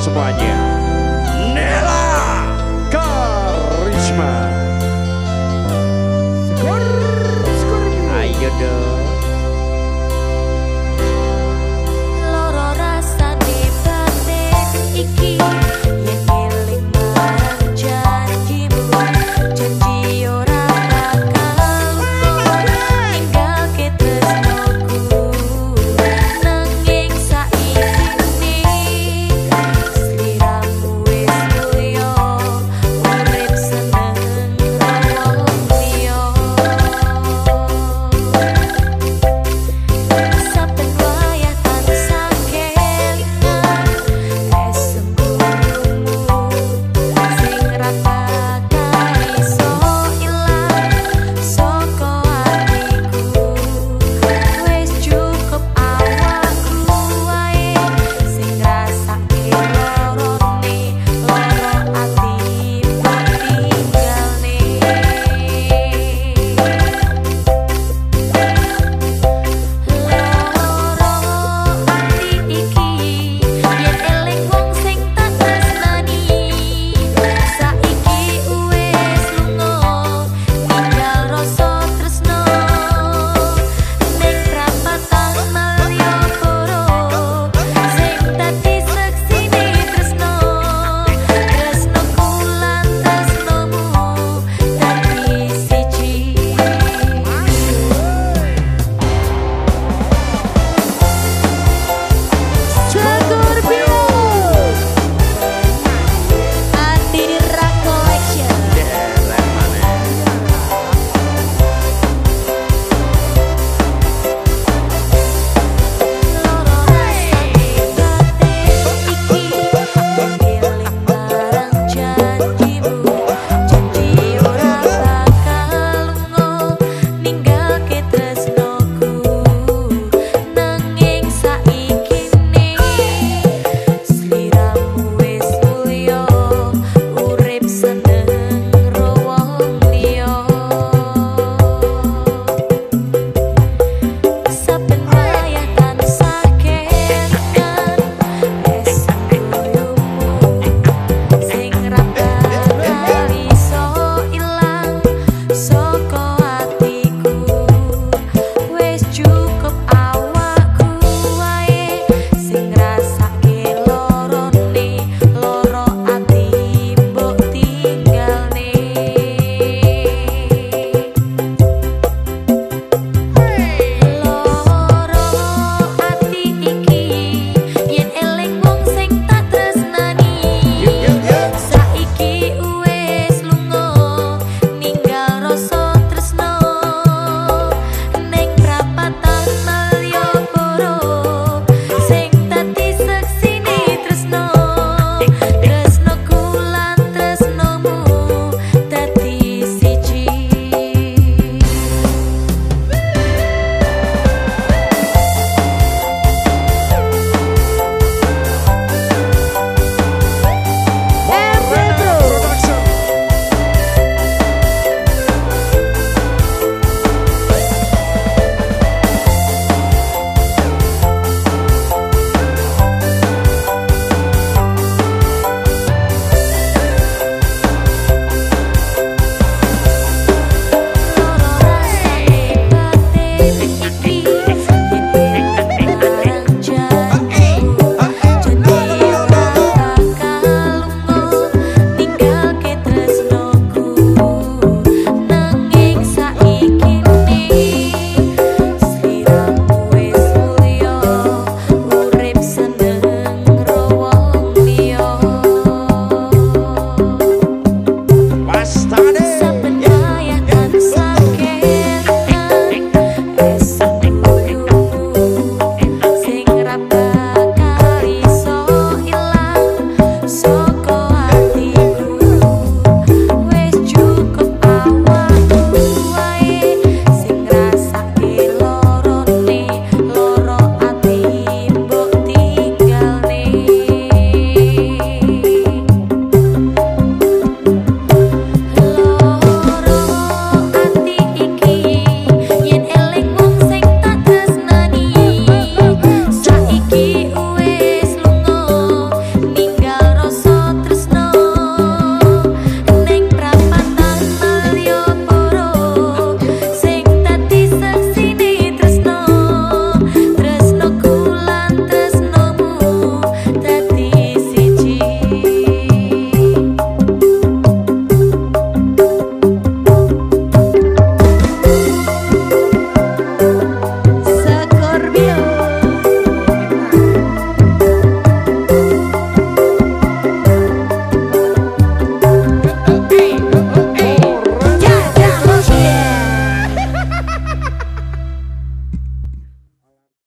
semuanya.